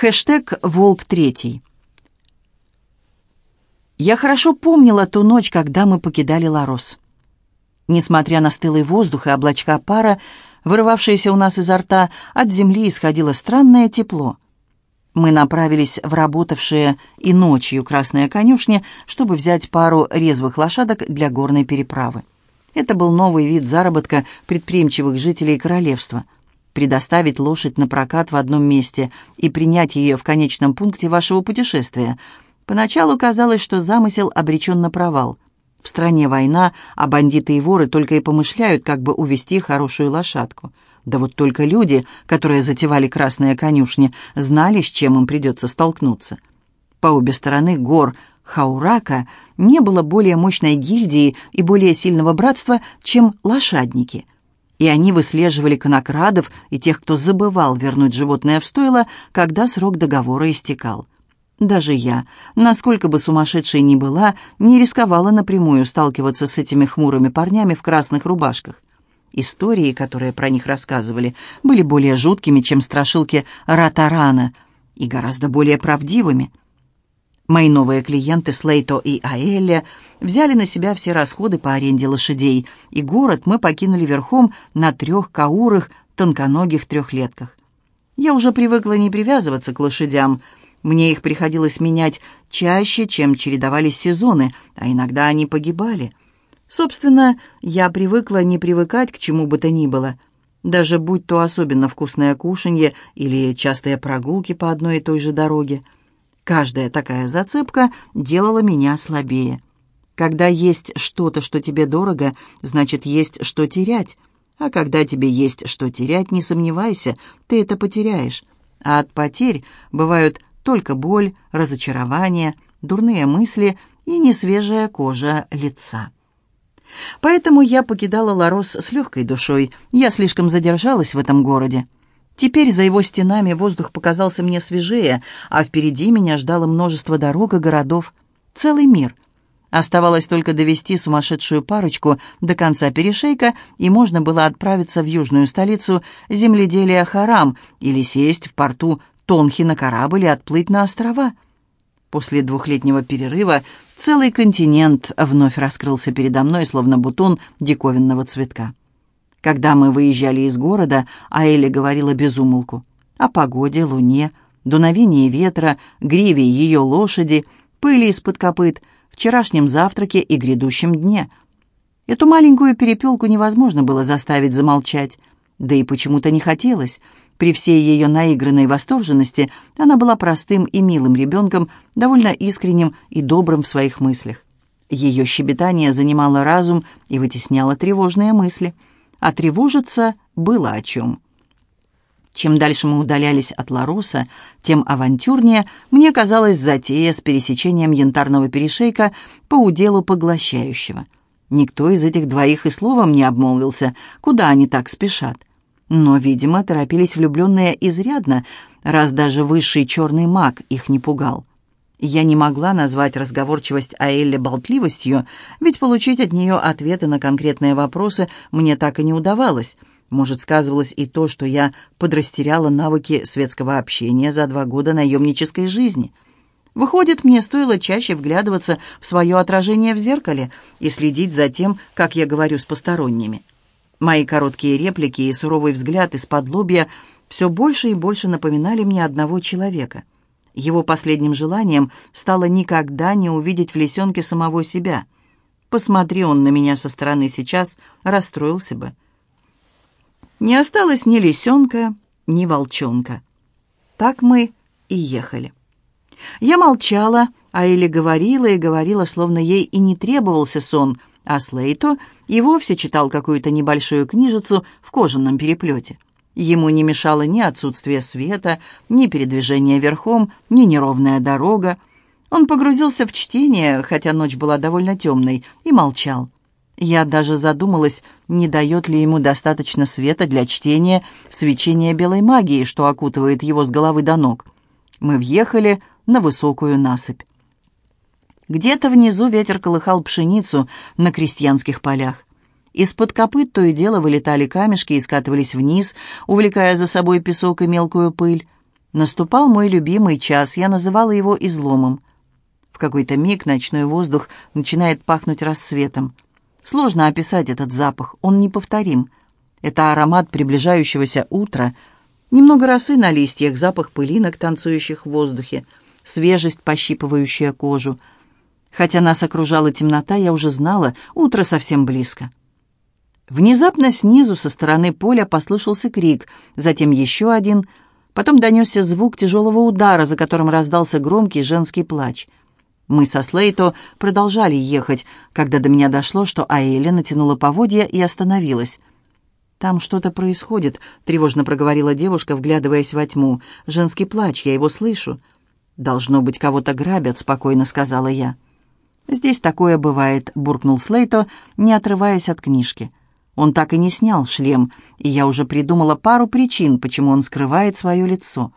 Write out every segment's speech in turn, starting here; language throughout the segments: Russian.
Хэштег «Волк третий». Я хорошо помнила ту ночь, когда мы покидали Ларос. Несмотря на стылый воздух и облачка пара, вырывавшиеся у нас изо рта, от земли исходило странное тепло. Мы направились в работавшие и ночью красные конюшни, чтобы взять пару резвых лошадок для горной переправы. Это был новый вид заработка предприимчивых жителей королевства — предоставить лошадь на прокат в одном месте и принять ее в конечном пункте вашего путешествия. Поначалу казалось, что замысел обречен на провал. В стране война, а бандиты и воры только и помышляют, как бы увести хорошую лошадку. Да вот только люди, которые затевали красные конюшни, знали, с чем им придется столкнуться. По обе стороны гор Хаурака не было более мощной гильдии и более сильного братства, чем лошадники – и они выслеживали конокрадов и тех, кто забывал вернуть животное в стойло, когда срок договора истекал. Даже я, насколько бы сумасшедшей ни была, не рисковала напрямую сталкиваться с этими хмурыми парнями в красных рубашках. Истории, которые про них рассказывали, были более жуткими, чем страшилки Ратарана, и гораздо более правдивыми. Мои новые клиенты Слейто и Аэлля взяли на себя все расходы по аренде лошадей, и город мы покинули верхом на трех каурах, тонконогих трехлетках. Я уже привыкла не привязываться к лошадям. Мне их приходилось менять чаще, чем чередовались сезоны, а иногда они погибали. Собственно, я привыкла не привыкать к чему бы то ни было. Даже будь то особенно вкусное кушанье или частые прогулки по одной и той же дороге. Каждая такая зацепка делала меня слабее. Когда есть что-то, что тебе дорого, значит, есть что терять. А когда тебе есть что терять, не сомневайся, ты это потеряешь. А от потерь бывают только боль, разочарование, дурные мысли и несвежая кожа лица. Поэтому я покидала Ларос с легкой душой. Я слишком задержалась в этом городе. Теперь за его стенами воздух показался мне свежее, а впереди меня ждало множество дорог и городов. Целый мир — Оставалось только довести сумасшедшую парочку до конца перешейка, и можно было отправиться в южную столицу земледелия Харам или сесть в порту Тонхи на корабль и отплыть на острова. После двухлетнего перерыва целый континент вновь раскрылся передо мной, словно бутон диковинного цветка. Когда мы выезжали из города, Аэля говорила без умолку. О погоде, луне, дуновении ветра, гриве ее лошади, пыли из-под копыт — вчерашнем завтраке и грядущем дне. Эту маленькую перепелку невозможно было заставить замолчать, да и почему-то не хотелось. При всей ее наигранной восторженности она была простым и милым ребенком, довольно искренним и добрым в своих мыслях. Ее щебетание занимало разум и вытесняло тревожные мысли. А тревожиться было о чем. Чем дальше мы удалялись от Ларуса, тем авантюрнее мне казалась затея с пересечением янтарного перешейка по уделу поглощающего. Никто из этих двоих и словом не обмолвился, куда они так спешат. Но, видимо, торопились влюбленные изрядно, раз даже высший черный маг их не пугал. Я не могла назвать разговорчивость Аэлли болтливостью, ведь получить от нее ответы на конкретные вопросы мне так и не удавалось — может, сказывалось и то, что я подрастеряла навыки светского общения за два года наемнической жизни. Выходит, мне стоило чаще вглядываться в свое отражение в зеркале и следить за тем, как я говорю с посторонними. Мои короткие реплики и суровый взгляд из-под лобья все больше и больше напоминали мне одного человека. Его последним желанием стало никогда не увидеть в лисенке самого себя. Посмотри он на меня со стороны сейчас, расстроился бы. Не осталось ни лисенка, ни волчонка. Так мы и ехали. Я молчала, а Элли говорила и говорила, словно ей и не требовался сон, а Слейто и вовсе читал какую-то небольшую книжицу в кожаном переплете. Ему не мешало ни отсутствие света, ни передвижение верхом, ни неровная дорога. Он погрузился в чтение, хотя ночь была довольно темной, и молчал. Я даже задумалась, не дает ли ему достаточно света для чтения свечения белой магии, что окутывает его с головы до ног. Мы въехали на высокую насыпь. Где-то внизу ветер колыхал пшеницу на крестьянских полях. Из-под копыт то и дело вылетали камешки и скатывались вниз, увлекая за собой песок и мелкую пыль. Наступал мой любимый час, я называла его изломом. В какой-то миг ночной воздух начинает пахнуть рассветом. Сложно описать этот запах, он неповторим. Это аромат приближающегося утра, немного росы на листьях, запах пылинок, танцующих в воздухе, свежесть, пощипывающая кожу. Хотя нас окружала темнота, я уже знала, утро совсем близко. Внезапно снизу, со стороны поля, послышался крик, затем еще один, потом донесся звук тяжелого удара, за которым раздался громкий женский плач — мы со Слейто продолжали ехать, когда до меня дошло, что Аэля натянула поводья и остановилась. «Там что-то происходит», — тревожно проговорила девушка, вглядываясь во тьму. «Женский плач, я его слышу». «Должно быть, кого-то грабят», — спокойно сказала я. «Здесь такое бывает», — буркнул Слейто, не отрываясь от книжки. Он так и не снял шлем, и я уже придумала пару причин, почему он скрывает свое лицо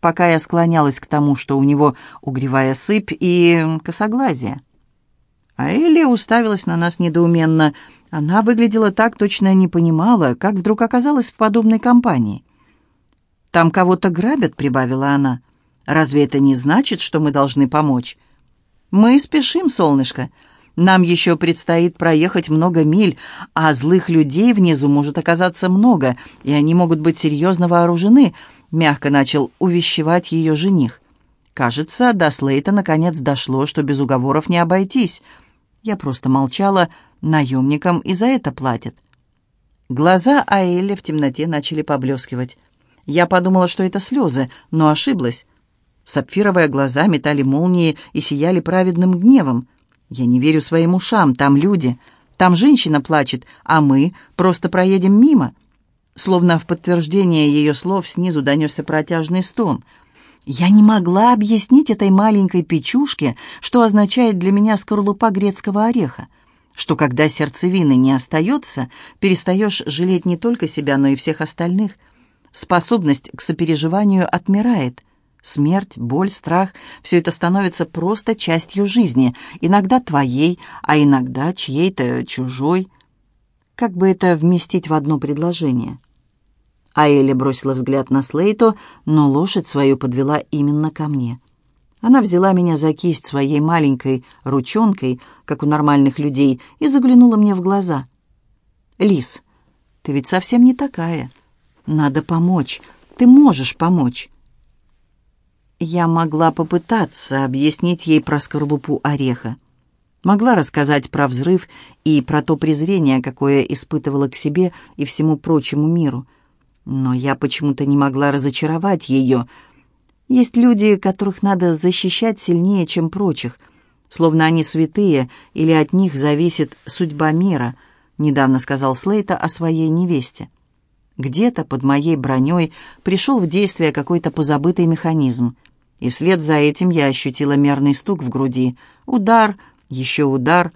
пока я склонялась к тому, что у него угревая сыпь и косоглазие. А Элли уставилась на нас недоуменно. Она выглядела так, точно не понимала, как вдруг оказалась в подобной компании. «Там кого-то грабят», — прибавила она. «Разве это не значит, что мы должны помочь?» «Мы спешим, солнышко. Нам еще предстоит проехать много миль, а злых людей внизу может оказаться много, и они могут быть серьезно вооружены», — мягко начал увещевать ее жених. Кажется, до Слейта наконец дошло, что без уговоров не обойтись. Я просто молчала, наемникам и за это платят. Глаза Аэли в темноте начали поблескивать. Я подумала, что это слезы, но ошиблась. Сапфировые глаза метали молнии и сияли праведным гневом. Я не верю своим ушам, там люди, там женщина плачет, а мы просто проедем мимо. Словно в подтверждение ее слов снизу донесся протяжный стон. Я не могла объяснить этой маленькой печушке, что означает для меня скорлупа грецкого ореха, что когда сердцевины не остается, перестаешь жалеть не только себя, но и всех остальных. Способность к сопереживанию отмирает. Смерть, боль, страх — все это становится просто частью жизни, иногда твоей, а иногда чьей-то чужой. Как бы это вместить в одно предложение? А Элли бросила взгляд на Слейто, но лошадь свою подвела именно ко мне. Она взяла меня за кисть своей маленькой ручонкой, как у нормальных людей, и заглянула мне в глаза. «Лис, ты ведь совсем не такая. Надо помочь. Ты можешь помочь». Я могла попытаться объяснить ей про скорлупу ореха. Могла рассказать про взрыв и про то презрение, какое испытывала к себе и всему прочему миру — но я почему-то не могла разочаровать ее. Есть люди, которых надо защищать сильнее, чем прочих, словно они святые или от них зависит судьба мира, недавно сказал Слейта о своей невесте. Где-то под моей броней пришел в действие какой-то позабытый механизм, и вслед за этим я ощутила мерный стук в груди. Удар, еще удар,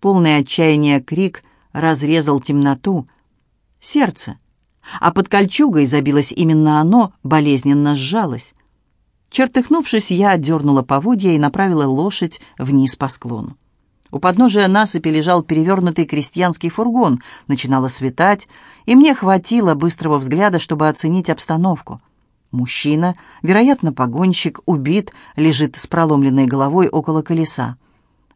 полный отчаяния крик разрезал темноту. Сердце — а под кольчугой забилось именно оно, болезненно сжалось. Чертыхнувшись, я отдернула поводья и направила лошадь вниз по склону. У подножия насыпи лежал перевернутый крестьянский фургон. Начинало светать, и мне хватило быстрого взгляда, чтобы оценить обстановку. Мужчина, вероятно, погонщик, убит, лежит с проломленной головой около колеса.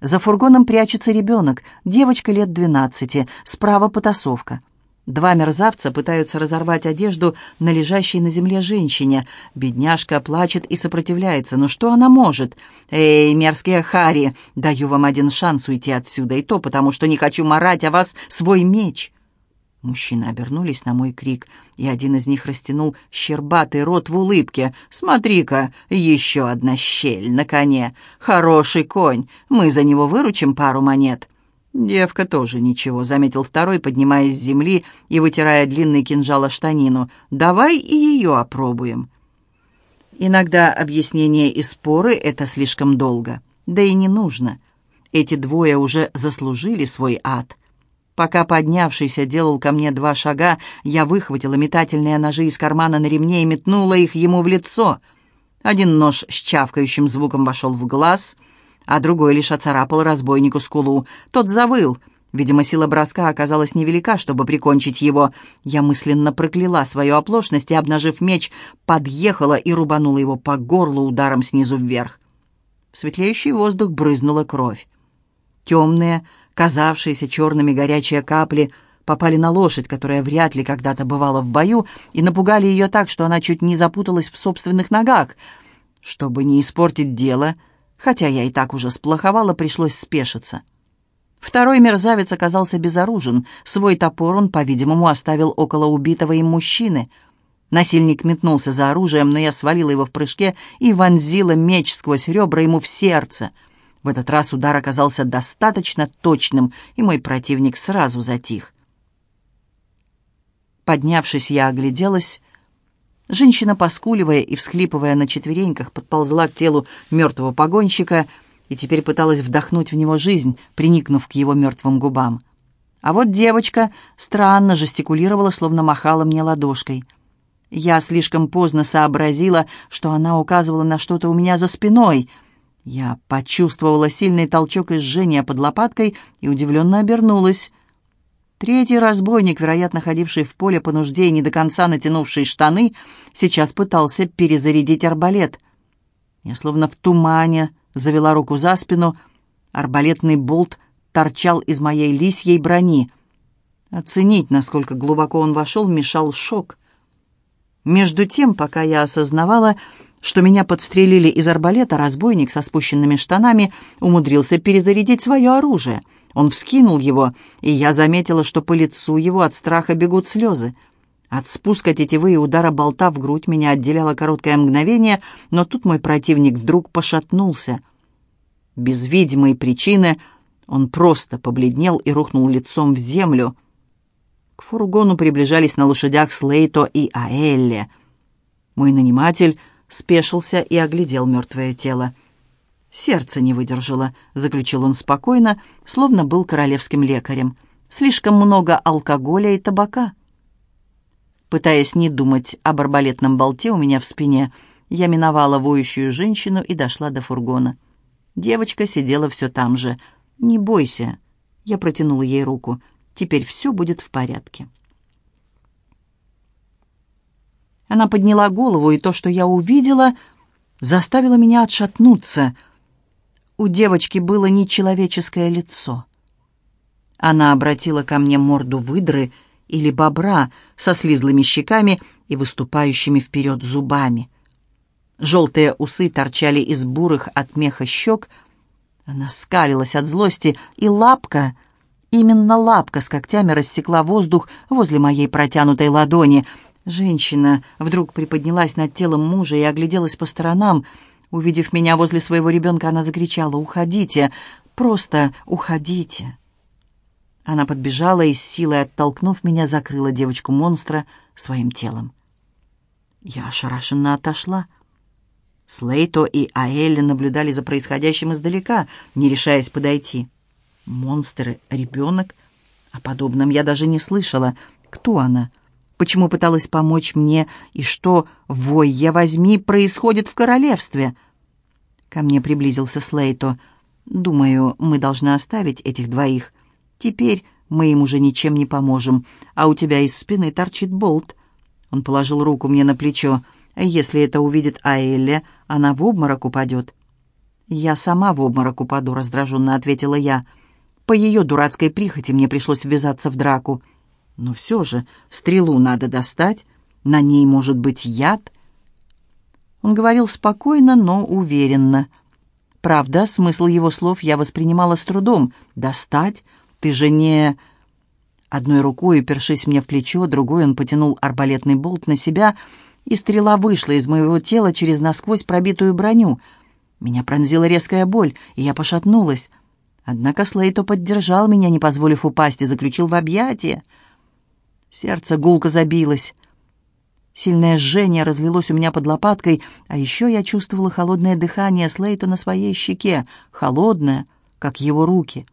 За фургоном прячется ребенок, девочка лет двенадцати, справа потасовка — Два мерзавца пытаются разорвать одежду на лежащей на земле женщине. Бедняжка плачет и сопротивляется. Но что она может? «Эй, мерзкие хари, даю вам один шанс уйти отсюда, и то потому, что не хочу марать о вас свой меч». Мужчины обернулись на мой крик, и один из них растянул щербатый рот в улыбке. «Смотри-ка, еще одна щель на коне. Хороший конь. Мы за него выручим пару монет». «Девка тоже ничего», — заметил второй, поднимаясь с земли и вытирая длинный кинжал о штанину. «Давай и ее опробуем». Иногда объяснения и споры — это слишком долго. Да и не нужно. Эти двое уже заслужили свой ад. Пока поднявшийся делал ко мне два шага, я выхватила метательные ножи из кармана на ремне и метнула их ему в лицо. Один нож с чавкающим звуком вошел в глаз — а другой лишь оцарапал разбойнику скулу. Тот завыл. Видимо, сила броска оказалась невелика, чтобы прикончить его. Я мысленно прокляла свою оплошность и, обнажив меч, подъехала и рубанула его по горлу ударом снизу вверх. В светлеющий воздух брызнула кровь. Темные, казавшиеся черными горячие капли попали на лошадь, которая вряд ли когда-то бывала в бою, и напугали ее так, что она чуть не запуталась в собственных ногах. Чтобы не испортить дело, хотя я и так уже сплоховала, пришлось спешиться. Второй мерзавец оказался безоружен. Свой топор он, по-видимому, оставил около убитого им мужчины. Насильник метнулся за оружием, но я свалила его в прыжке и вонзила меч сквозь ребра ему в сердце. В этот раз удар оказался достаточно точным, и мой противник сразу затих. Поднявшись, я огляделась. Женщина, поскуливая и всхлипывая на четвереньках, подползла к телу мертвого погонщика — и теперь пыталась вдохнуть в него жизнь, приникнув к его мертвым губам. А вот девочка странно жестикулировала, словно махала мне ладошкой. Я слишком поздно сообразила, что она указывала на что-то у меня за спиной. Я почувствовала сильный толчок и жжение под лопаткой и удивленно обернулась. Третий разбойник, вероятно, ходивший в поле по нужде и не до конца натянувший штаны, сейчас пытался перезарядить арбалет. Я словно в тумане завела руку за спину. Арбалетный болт торчал из моей лисьей брони. Оценить, насколько глубоко он вошел, мешал шок. Между тем, пока я осознавала, что меня подстрелили из арбалета, разбойник со спущенными штанами умудрился перезарядить свое оружие. Он вскинул его, и я заметила, что по лицу его от страха бегут слезы. От спуска тетивы и удара болта в грудь меня отделяло короткое мгновение, но тут мой противник вдруг пошатнулся. Без видимой причины он просто побледнел и рухнул лицом в землю. К фургону приближались на лошадях Слейто и Аэлле. Мой наниматель спешился и оглядел мертвое тело. «Сердце не выдержало», — заключил он спокойно, словно был королевским лекарем. «Слишком много алкоголя и табака». Пытаясь не думать об арбалетном болте у меня в спине, я миновала воющую женщину и дошла до фургона. Девочка сидела все там же. «Не бойся». Я протянула ей руку. «Теперь все будет в порядке». Она подняла голову, и то, что я увидела, заставило меня отшатнуться. У девочки было нечеловеческое лицо. Она обратила ко мне морду выдры или бобра со слизлыми щеками и выступающими вперед зубами. Желтые усы торчали из бурых от меха щек. Она скалилась от злости, и лапка, именно лапка с когтями рассекла воздух возле моей протянутой ладони. Женщина вдруг приподнялась над телом мужа и огляделась по сторонам. Увидев меня возле своего ребенка, она закричала «Уходите! Просто уходите!» Она подбежала и с силой оттолкнув меня, закрыла девочку-монстра своим телом. Я ошарашенно отошла. Слейто и Аэлли наблюдали за происходящим издалека, не решаясь подойти. Монстры, ребенок? О подобном я даже не слышала. Кто она? Почему пыталась помочь мне? И что, вой я возьми, происходит в королевстве? Ко мне приблизился Слейто. «Думаю, мы должны оставить этих двоих. Теперь мы им уже ничем не поможем, а у тебя из спины торчит болт». Он положил руку мне на плечо. Если это увидит Аэлля, она в обморок упадет». «Я сама в обморок упаду», — раздраженно ответила я. «По ее дурацкой прихоти мне пришлось ввязаться в драку. Но все же стрелу надо достать, на ней может быть яд». Он говорил спокойно, но уверенно. Правда, смысл его слов я воспринимала с трудом. «Достать? Ты же не...» Одной рукой, упершись мне в плечо, другой он потянул арбалетный болт на себя — и стрела вышла из моего тела через насквозь пробитую броню. Меня пронзила резкая боль, и я пошатнулась. Однако Слейто поддержал меня, не позволив упасть, и заключил в объятия. Сердце гулко забилось. Сильное жжение разлилось у меня под лопаткой, а еще я чувствовала холодное дыхание Слейта на своей щеке, холодное, как его руки.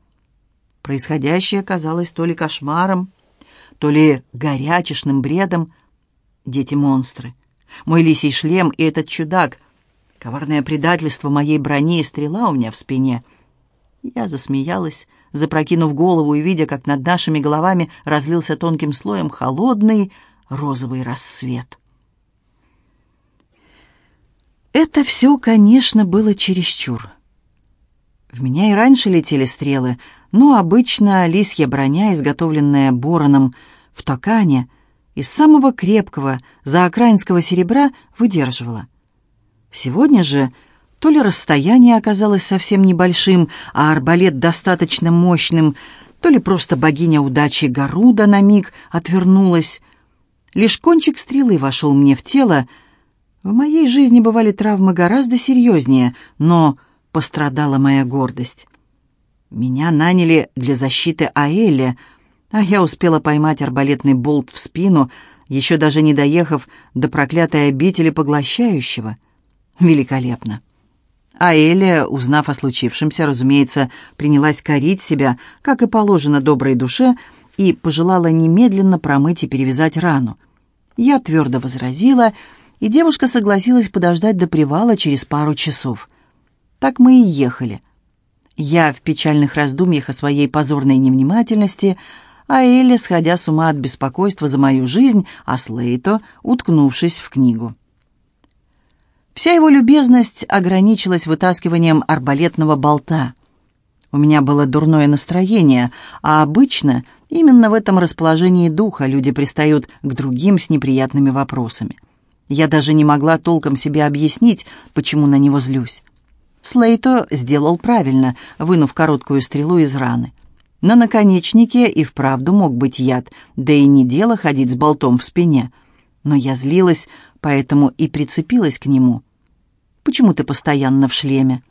Происходящее казалось то ли кошмаром, то ли горячешным бредом. Дети-монстры. Мой лисий шлем и этот чудак. Коварное предательство моей брони и стрела у меня в спине. Я засмеялась, запрокинув голову и видя, как над нашими головами разлился тонким слоем холодный розовый рассвет. Это все, конечно, было чересчур. В меня и раньше летели стрелы, но обычно лисья броня, изготовленная Бороном в Токане, из самого крепкого заокраинского серебра выдерживала. Сегодня же то ли расстояние оказалось совсем небольшим, а арбалет достаточно мощным, то ли просто богиня удачи Гаруда на миг отвернулась. Лишь кончик стрелы вошел мне в тело. В моей жизни бывали травмы гораздо серьезнее, но пострадала моя гордость. Меня наняли для защиты Аэли, а я успела поймать арбалетный болт в спину, еще даже не доехав до проклятой обители поглощающего. Великолепно. А Элия, узнав о случившемся, разумеется, принялась корить себя, как и положено доброй душе, и пожелала немедленно промыть и перевязать рану. Я твердо возразила, и девушка согласилась подождать до привала через пару часов. Так мы и ехали. Я в печальных раздумьях о своей позорной невнимательности, а Элли, сходя с ума от беспокойства за мою жизнь, а Слейто, уткнувшись в книгу. Вся его любезность ограничилась вытаскиванием арбалетного болта. У меня было дурное настроение, а обычно именно в этом расположении духа люди пристают к другим с неприятными вопросами. Я даже не могла толком себе объяснить, почему на него злюсь. Слейто сделал правильно, вынув короткую стрелу из раны. На наконечнике и вправду мог быть яд, да и не дело ходить с болтом в спине. Но я злилась, поэтому и прицепилась к нему. «Почему ты постоянно в шлеме?»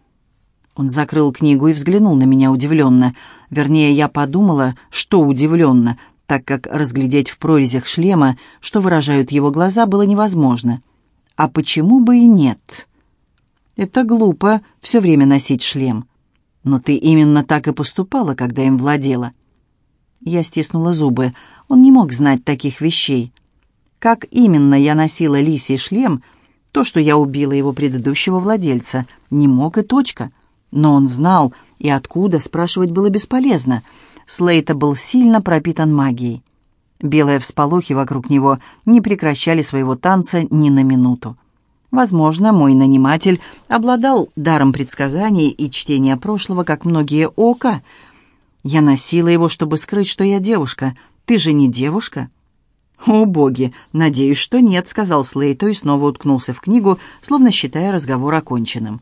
Он закрыл книгу и взглянул на меня удивленно. Вернее, я подумала, что удивленно, так как разглядеть в прорезях шлема, что выражают его глаза, было невозможно. А почему бы и нет? Это глупо все время носить шлем. Но ты именно так и поступала, когда им владела. Я стиснула зубы. Он не мог знать таких вещей. Как именно я носила лисий шлем, то, что я убила его предыдущего владельца, не мог и точка. Но он знал, и откуда, спрашивать было бесполезно. Слейта был сильно пропитан магией. Белые всполохи вокруг него не прекращали своего танца ни на минуту. Возможно, мой наниматель обладал даром предсказаний и чтения прошлого, как многие ока. Я носила его, чтобы скрыть, что я девушка. Ты же не девушка?» «О, боги! Надеюсь, что нет», — сказал Слейто и снова уткнулся в книгу, словно считая разговор оконченным.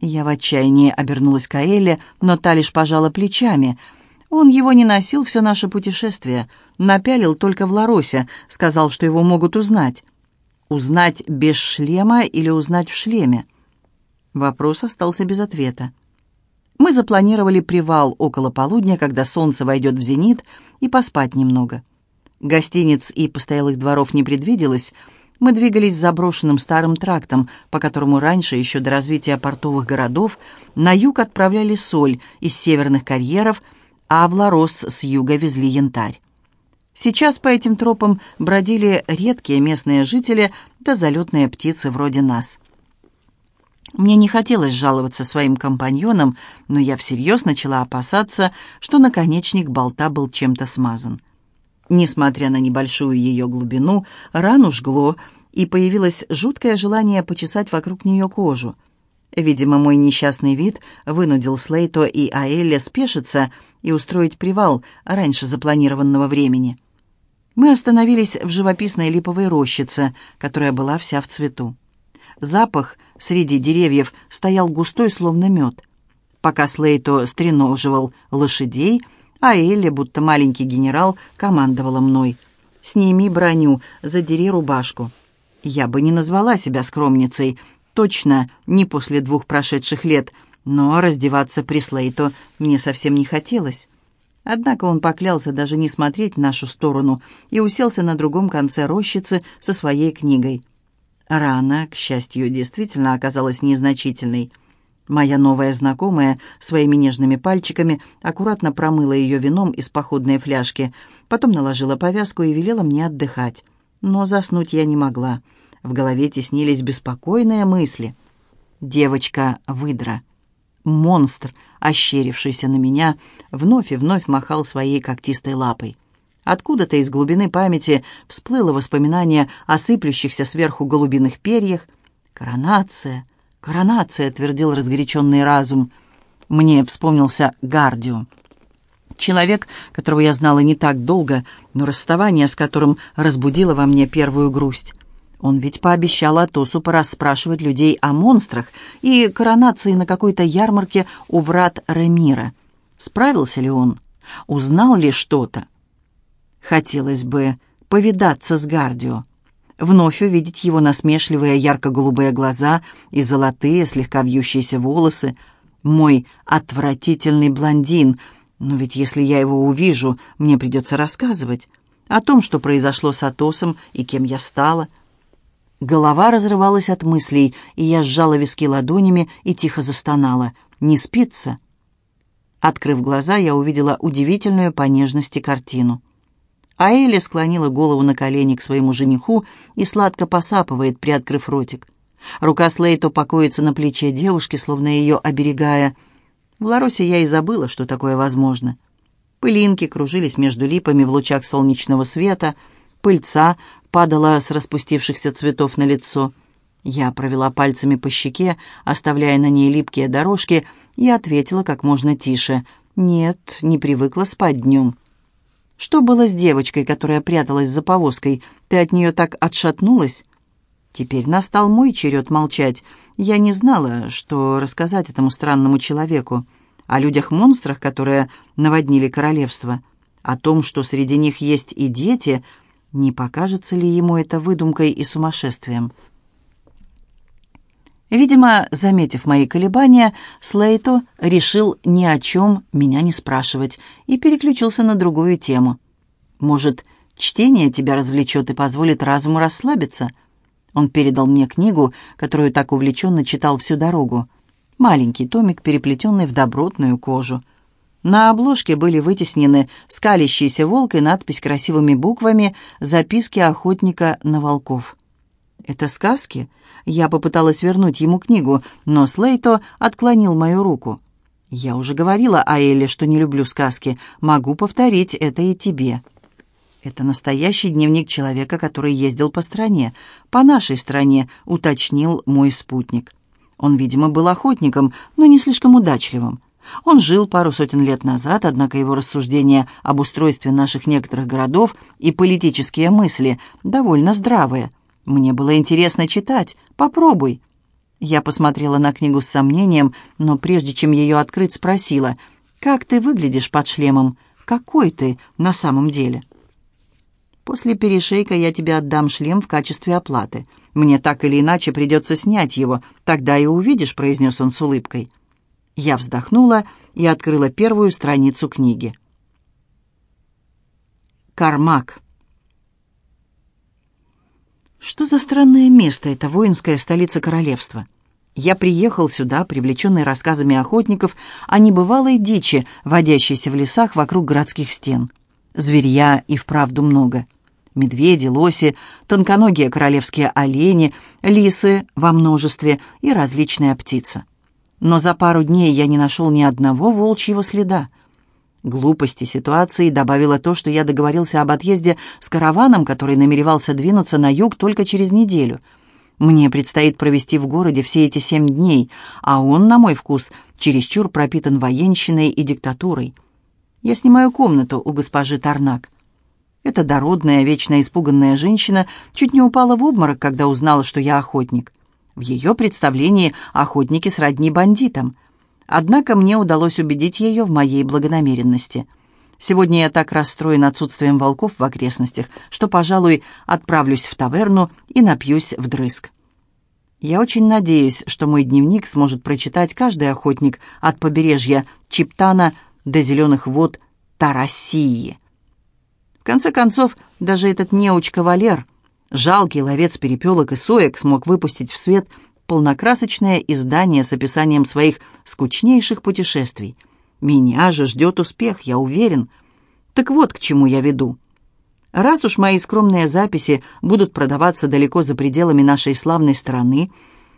Я в отчаянии обернулась к Аэле, но та лишь пожала плечами. Он его не носил все наше путешествие. Напялил только в Ларосе, сказал, что его могут узнать. Узнать без шлема или узнать в шлеме? Вопрос остался без ответа. Мы запланировали привал около полудня, когда солнце войдет в зенит, и поспать немного. Гостиниц и постоялых дворов не предвиделось. Мы двигались заброшенным старым трактом, по которому раньше, еще до развития портовых городов, на юг отправляли соль из северных карьеров, а в Ларос с юга везли янтарь. Сейчас по этим тропам бродили редкие местные жители да залетные птицы вроде нас. Мне не хотелось жаловаться своим компаньонам, но я всерьез начала опасаться, что наконечник болта был чем-то смазан. Несмотря на небольшую ее глубину, рану жгло, и появилось жуткое желание почесать вокруг нее кожу. Видимо, мой несчастный вид вынудил Слейто и Аэлля спешиться и устроить привал раньше запланированного времени. Мы остановились в живописной липовой рощице, которая была вся в цвету. Запах среди деревьев стоял густой, словно мед. Пока Слейто стреноживал лошадей — а Элли, будто маленький генерал, командовала мной. «Сними броню, задери рубашку». Я бы не назвала себя скромницей, точно не после двух прошедших лет, но раздеваться при Слейто мне совсем не хотелось. Однако он поклялся даже не смотреть в нашу сторону и уселся на другом конце рощицы со своей книгой. Рана, к счастью, действительно оказалась незначительной — Моя новая знакомая своими нежными пальчиками аккуратно промыла ее вином из походной фляжки, потом наложила повязку и велела мне отдыхать. Но заснуть я не могла. В голове теснились беспокойные мысли. Девочка-выдра. монстр, ощерившийся на меня, вновь и вновь махал своей когтистой лапой. Откуда-то из глубины памяти всплыло воспоминание о сыплющихся сверху голубиных перьях. «Коронация, коронация», — твердил разгоряченный разум. Мне вспомнился Гардио. Человек, которого я знала не так долго, но расставание с которым разбудило во мне первую грусть. Он ведь пообещал Атосу порасспрашивать людей о монстрах и коронации на какой-то ярмарке у врат Ремира. Справился ли он? Узнал ли что-то? Хотелось бы повидаться с Гардио, вновь увидеть его насмешливые ярко-голубые глаза и золотые, слегка вьющиеся волосы. Мой отвратительный блондин, но ведь если я его увижу, мне придется рассказывать о том, что произошло с Атосом и кем я стала. Голова разрывалась от мыслей, и я сжала виски ладонями и тихо застонала. «Не спится?» Открыв глаза, я увидела удивительную по нежности картину. А Элли склонила голову на колени к своему жениху и сладко посапывает, приоткрыв ротик. Рука Слейто покоится на плече девушки, словно ее оберегая. В Ларосе я и забыла, что такое возможно. Пылинки кружились между липами в лучах солнечного света, пыльца падала с распустившихся цветов на лицо. Я провела пальцами по щеке, оставляя на ней липкие дорожки, и ответила как можно тише. «Нет, не привыкла спать днем». Что было с девочкой, которая пряталась за повозкой? Ты от нее так отшатнулась?» Теперь настал мой черед молчать. Я не знала, что рассказать этому странному человеку. О людях-монстрах, которые наводнили королевство. О том, что среди них есть и дети. Не покажется ли ему это выдумкой и сумасшествием?» Видимо, заметив мои колебания, Слейто решил ни о чем меня не спрашивать и переключился на другую тему. «Может, чтение тебя развлечет и позволит разуму расслабиться?» Он передал мне книгу, которую так увлеченно читал всю дорогу. Маленький томик, переплетенный в добротную кожу. На обложке были вытеснены скалящийся волк и надпись красивыми буквами «Записки охотника на волков». «Это сказки?» Я попыталась вернуть ему книгу, но Слейто отклонил мою руку. «Я уже говорила Аэле, что не люблю сказки. Могу повторить это и тебе». «Это настоящий дневник человека, который ездил по стране. По нашей стране», — уточнил мой спутник. Он, видимо, был охотником, но не слишком удачливым. Он жил пару сотен лет назад, однако его рассуждения об устройстве наших некоторых городов и политические мысли довольно здравые. Мне было интересно читать. Попробуй». Я посмотрела на книгу с сомнением, но прежде чем ее открыть, спросила, «Как ты выглядишь под шлемом? Какой ты на самом деле?» «После перешейка я тебе отдам шлем в качестве оплаты. Мне так или иначе придется снять его. Тогда и увидишь», — произнес он с улыбкой. Я вздохнула и открыла первую страницу книги. Кармак. Что за странное место это воинская столица королевства? Я приехал сюда, привлеченный рассказами охотников о небывалой дичи, водящейся в лесах вокруг городских стен. Зверья и вправду много. Медведи, лоси, тонконогие королевские олени, лисы во множестве и различные птицы. Но за пару дней я не нашел ни одного волчьего следа — Глупости ситуации добавило то, что я договорился об отъезде с караваном, который намеревался двинуться на юг только через неделю. Мне предстоит провести в городе все эти семь дней, а он, на мой вкус, чересчур пропитан военщиной и диктатурой. Я снимаю комнату у госпожи Тарнак. Эта дородная, вечно испуганная женщина чуть не упала в обморок, когда узнала, что я охотник. В ее представлении охотники сродни бандитам — Однако мне удалось убедить ее в моей благонамеренности. Сегодня я так расстроен отсутствием волков в окрестностях, что, пожалуй, отправлюсь в таверну и напьюсь вдрызг. Я очень надеюсь, что мой дневник сможет прочитать каждый охотник от побережья Чиптана до зеленых вод Тарассии. В конце концов, даже этот неуч-кавалер, жалкий ловец перепелок и соек, смог выпустить в свет – полнокрасочное издание с описанием своих скучнейших путешествий. Меня же ждет успех, я уверен. Так вот, к чему я веду. Раз уж мои скромные записи будут продаваться далеко за пределами нашей славной страны,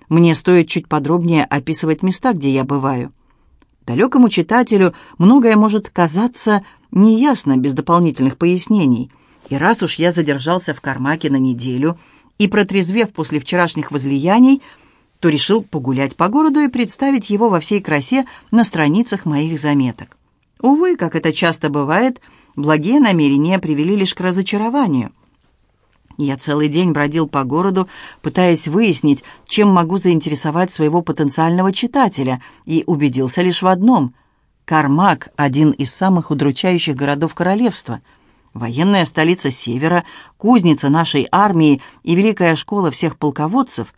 мне стоит чуть подробнее описывать места, где я бываю. Далекому читателю многое может казаться неясно без дополнительных пояснений. И раз уж я задержался в Кармаке на неделю и, протрезвев после вчерашних возлияний, то решил погулять по городу и представить его во всей красе на страницах моих заметок. Увы, как это часто бывает, благие намерения привели лишь к разочарованию. Я целый день бродил по городу, пытаясь выяснить, чем могу заинтересовать своего потенциального читателя, и убедился лишь в одном — Кармак – один из самых удручающих городов королевства. Военная столица Севера, кузница нашей армии и великая школа всех полководцев.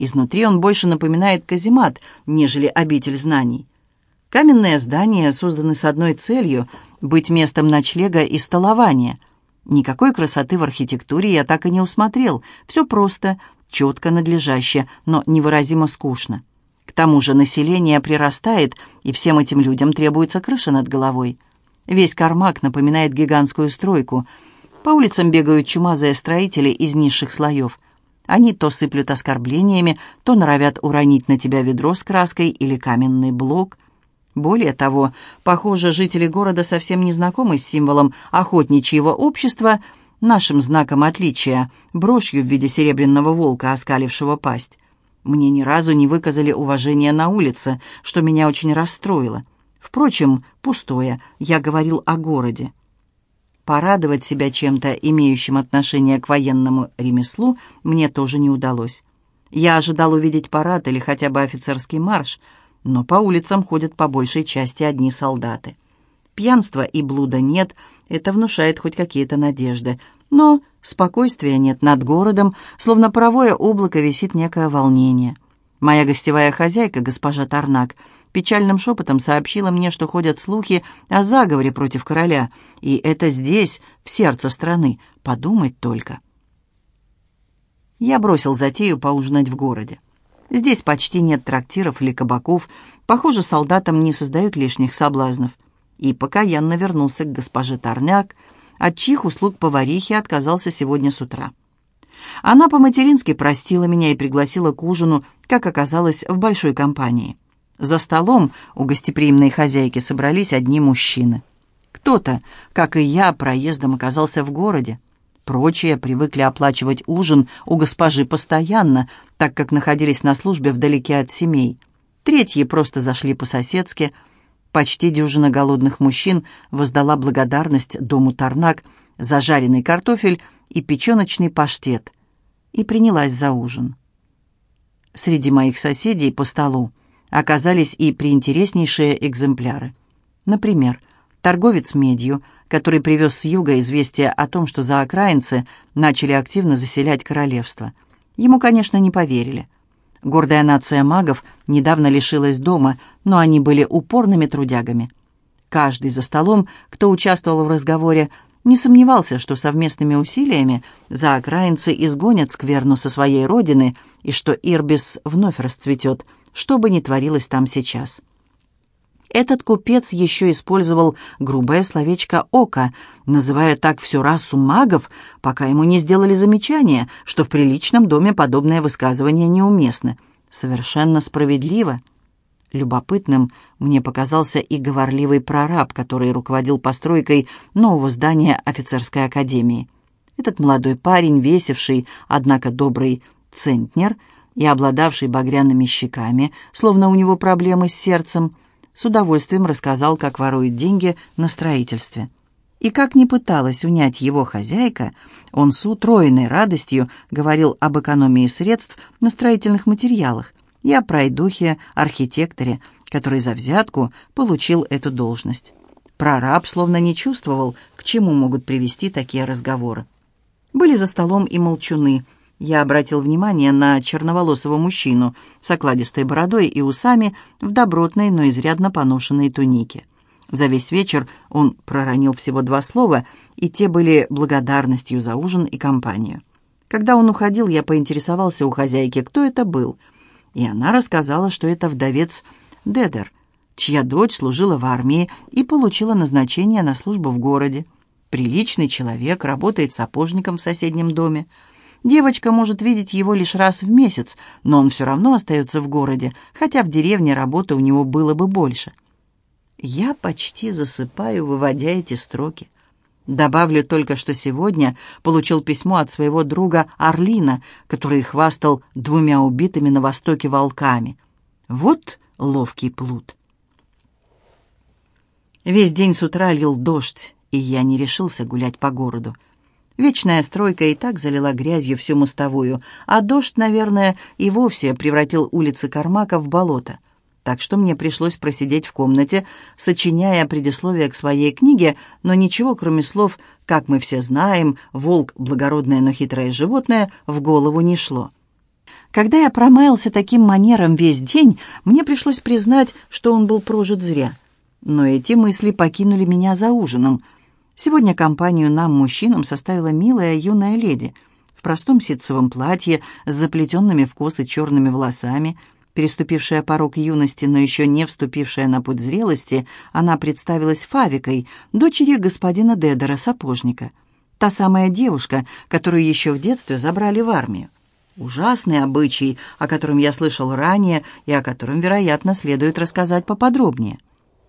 Изнутри он больше напоминает каземат, нежели обитель знаний. Каменные здания созданы с одной целью – быть местом ночлега и столования. Никакой красоты в архитектуре я так и не усмотрел. Все просто, четко, надлежаще, но невыразимо скучно. К тому же население прирастает, и всем этим людям требуется крыша над головой. Весь Кармак напоминает гигантскую стройку. По улицам бегают чумазые строители из низших слоев. Они то сыплют оскорблениями, то норовят уронить на тебя ведро с краской или каменный блок. Более того, похоже, жители города совсем не знакомы с символом охотничьего общества, нашим знаком отличия, брошью в виде серебряного волка, оскалившего пасть. Мне ни разу не выказали уважения на улице, что меня очень расстроило. Впрочем, пустое, я говорил о городе. Порадовать себя чем-то, имеющим отношение к военному ремеслу, мне тоже не удалось. Я ожидал увидеть парад или хотя бы офицерский марш, но по улицам ходят по большей части одни солдаты. Пьянства и блуда нет, это внушает хоть какие-то надежды. Но спокойствия нет над городом, словно паровое облако висит некое волнение. Моя гостевая хозяйка, госпожа Тарнак, печальным шепотом сообщила мне, что ходят слухи о заговоре против короля, и это здесь, в сердце страны, подумать только. Я бросил затею поужинать в городе. Здесь почти нет трактиров или кабаков, похоже, солдатам не создают лишних соблазнов и покаянно вернулся к госпоже Торняк, от чьих услуг поварихи отказался сегодня с утра. Она по-матерински простила меня и пригласила к ужину, как оказалось, в большой компании. За столом у гостеприимной хозяйки собрались одни мужчины. Кто-то, как и я, проездом оказался в городе. Прочие привыкли оплачивать ужин у госпожи постоянно, так как находились на службе вдалеке от семей. Третьи просто зашли по-соседски – Почти дюжина голодных мужчин воздала благодарность дому Тарнак за жареный картофель и печеночный паштет и принялась за ужин. Среди моих соседей по столу оказались и приинтереснейшие экземпляры. Например, торговец медью, который привез с юга известие о том, что заокраинцы начали активно заселять королевство. Ему, конечно, не поверили – Гордая нация магов недавно лишилась дома, но они были упорными трудягами. Каждый за столом, кто участвовал в разговоре, не сомневался, что совместными усилиями заокраинцы изгонят скверну со своей родины и что Ирбис вновь расцветет, что бы ни творилось там сейчас. Этот купец еще использовал грубое словечко «око», называя так всю расу магов, пока ему не сделали замечание, что в приличном доме подобное высказывание неуместно. Совершенно справедливо. Любопытным мне показался и говорливый прораб, который руководил постройкой нового здания офицерской академии. Этот молодой парень, весивший, однако добрый центнер и обладавший багряными щеками, словно у него проблемы с сердцем – с удовольствием рассказал, как ворует деньги на строительстве. И как ни пыталась унять его хозяйка, он с утроенной радостью говорил об экономии средств на строительных материалах и о пройдухе, архитекторе, который за взятку получил эту должность. Прораб словно не чувствовал, к чему могут привести такие разговоры. Были за столом и молчуны – я обратил внимание на черноволосого мужчину с окладистой бородой и усами в добротной, но изрядно поношенной тунике. За весь вечер он проронил всего два слова, и те были благодарностью за ужин и компанию. Когда он уходил, я поинтересовался у хозяйки, кто это был, и она рассказала, что это вдовец Дедер, чья дочь служила в армии и получила назначение на службу в городе. Приличный человек, работает сапожником в соседнем доме. Девочка может видеть его лишь раз в месяц, но он все равно остается в городе, хотя в деревне работы у него было бы больше. Я почти засыпаю, выводя эти строки. Добавлю только, что сегодня получил письмо от своего друга Орлина, который хвастал двумя убитыми на Востоке волками. Вот ловкий плут. Весь день с утра лил дождь, и я не решился гулять по городу. Вечная стройка и так залила грязью всю мостовую, а дождь, наверное, и вовсе превратил улицы Кармака в болото так что мне пришлось просидеть в комнате, сочиняя предисловие к своей книге, но ничего, кроме слов «как мы все знаем», «волк – благородное, но хитрое животное» в голову не шло. Когда я промаялся таким манером весь день, мне пришлось признать, что он был прожит зря. Но эти мысли покинули меня за ужином. Сегодня компанию нам, мужчинам, составила милая юная леди в простом ситцевом платье с заплетенными в косы черными волосами – Переступившая порог юности, но еще не вступившая на путь зрелости, она представилась Фавикой, дочерью господина Дедера, сапожника. Та самая девушка, которую еще в детстве забрали в армию. Ужасный обычай, о котором я слышал ранее и о котором, вероятно, следует рассказать поподробнее.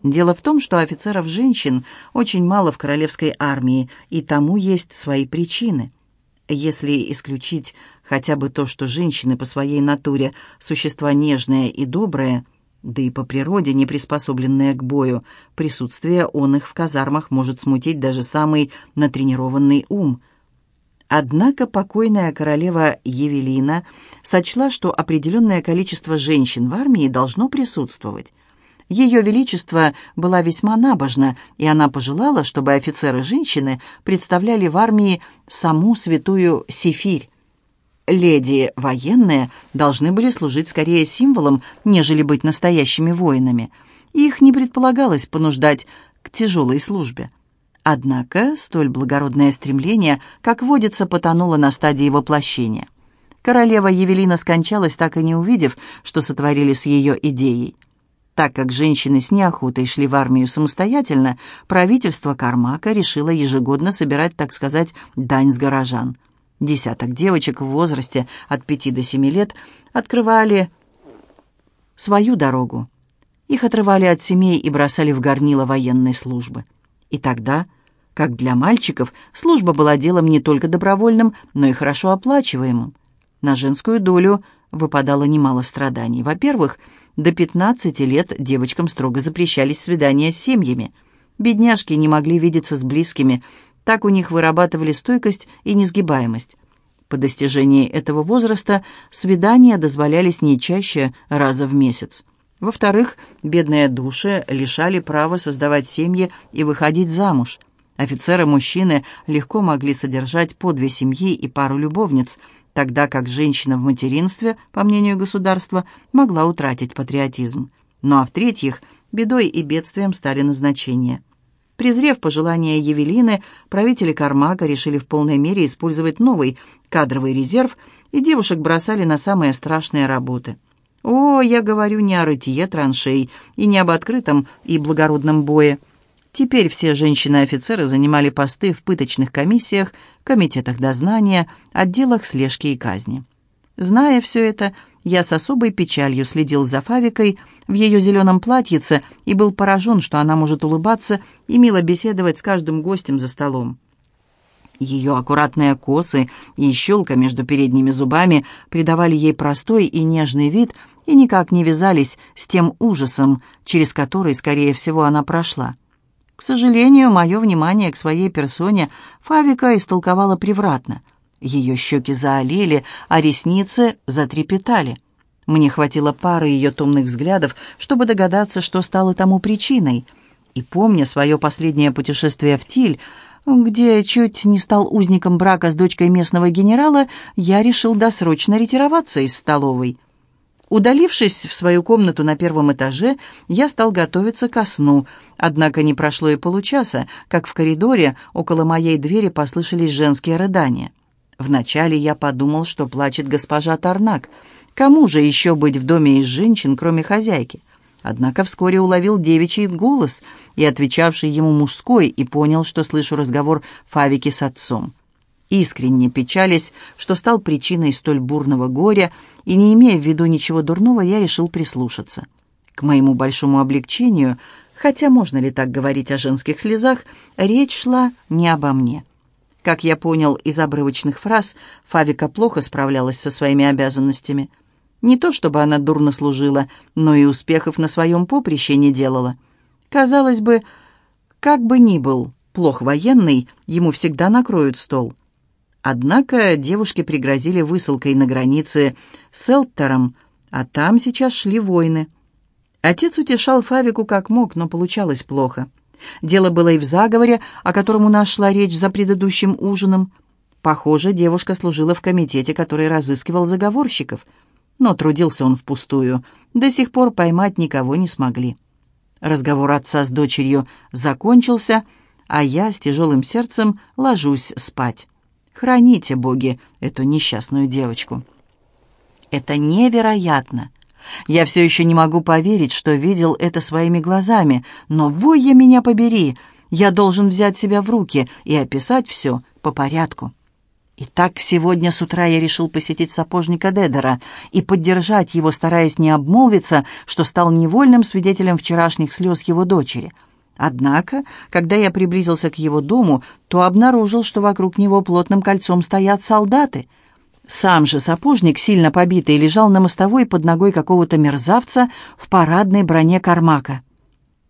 Дело в том, что офицеров женщин очень мало в королевской армии, и тому есть свои причины – если исключить хотя бы то, что женщины по своей натуре существа нежные и добрые, да и по природе не приспособленные к бою, присутствие он их в казармах может смутить даже самый натренированный ум. Однако покойная королева Евелина сочла, что определенное количество женщин в армии должно присутствовать – ее Величество была весьма набожна, и она пожелала, чтобы офицеры-женщины представляли в армии саму святую Сефирь. Леди военные должны были служить скорее символом, нежели быть настоящими воинами. Их не предполагалось понуждать к тяжелой службе. Однако столь благородное стремление, как водится, потонуло на стадии воплощения. Королева Евелина скончалась, так и не увидев, что сотворили с ее идеей. Так как женщины с неохотой шли в армию самостоятельно, правительство Кармака решило ежегодно собирать, так сказать, дань с горожан. Десяток девочек в возрасте от пяти до семи лет открывали свою дорогу. Их отрывали от семей и бросали в горнило военной службы. И тогда, как для мальчиков, служба была делом не только добровольным, но и хорошо оплачиваемым. На женскую долю выпадало немало страданий. Во-первых, до 15 лет девочкам строго запрещались свидания с семьями. Бедняжки не могли видеться с близкими, так у них вырабатывали стойкость и несгибаемость. По достижении этого возраста свидания дозволялись не чаще раза в месяц. Во-вторых, бедные души лишали права создавать семьи и выходить замуж. Офицеры-мужчины легко могли содержать по две семьи и пару любовниц – тогда как женщина в материнстве, по мнению государства, могла утратить патриотизм. Ну а в-третьих, бедой и бедствием стали назначения. Презрев пожелания Евелины, правители Кармака решили в полной мере использовать новый кадровый резерв, и девушек бросали на самые страшные работы. О, я говорю не о рытье траншей и не об открытом и благородном бое. Теперь все женщины-офицеры занимали посты в пыточных комиссиях, комитетах дознания, отделах слежки и казни. Зная все это, я с особой печалью следил за Фавикой в ее зеленом платьице и был поражен, что она может улыбаться и мило беседовать с каждым гостем за столом. Ее аккуратные косы и щелка между передними зубами придавали ей простой и нежный вид и никак не вязались с тем ужасом, через который, скорее всего, она прошла. К сожалению, мое внимание к своей персоне Фавика истолковала превратно. Ее щеки заолели, а ресницы затрепетали. Мне хватило пары ее томных взглядов, чтобы догадаться, что стало тому причиной. И помня свое последнее путешествие в Тиль, где чуть не стал узником брака с дочкой местного генерала, я решил досрочно ретироваться из столовой. Удалившись в свою комнату на первом этаже, я стал готовиться ко сну, однако не прошло и получаса, как в коридоре около моей двери послышались женские рыдания. Вначале я подумал, что плачет госпожа Тарнак. Кому же еще быть в доме из женщин, кроме хозяйки? Однако вскоре уловил девичий голос и отвечавший ему мужской, и понял, что слышу разговор Фавики с отцом искренне печались, что стал причиной столь бурного горя, и, не имея в виду ничего дурного, я решил прислушаться. К моему большому облегчению Хотя можно ли так говорить о женских слезах, речь шла не обо мне. Как я понял из обрывочных фраз, Фавика плохо справлялась со своими обязанностями. Не то чтобы она дурно служила, но и успехов на своем поприще не делала. Казалось бы, как бы ни был плох военный, ему всегда накроют стол. Однако девушки пригрозили высылкой на границе с Элтером, а там сейчас шли войны. Отец утешал Фавику как мог, но получалось плохо. Дело было и в заговоре, о котором у нас шла речь за предыдущим ужином. Похоже, девушка служила в комитете, который разыскивал заговорщиков. Но трудился он впустую. До сих пор поймать никого не смогли. Разговор отца с дочерью закончился, а я с тяжелым сердцем ложусь спать. Храните, боги, эту несчастную девочку. Это невероятно. Я все еще не могу поверить, что видел это своими глазами, но вой я меня побери, я должен взять себя в руки и описать все по порядку. Итак, сегодня с утра я решил посетить сапожника Дедера и поддержать его, стараясь не обмолвиться, что стал невольным свидетелем вчерашних слез его дочери. Однако, когда я приблизился к его дому, то обнаружил, что вокруг него плотным кольцом стоят солдаты — сам же сапожник, сильно побитый, лежал на мостовой под ногой какого-то мерзавца в парадной броне Кармака.